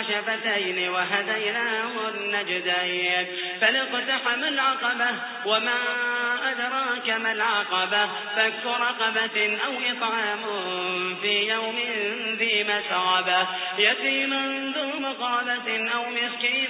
وشفتين وهديناه النجدين. فلاقتحم العقبة وما أدراك ما العقبة. فك رقبة أو إطعام في يوم ذي مسعبة يتيما ذو مقابة أو مسكينا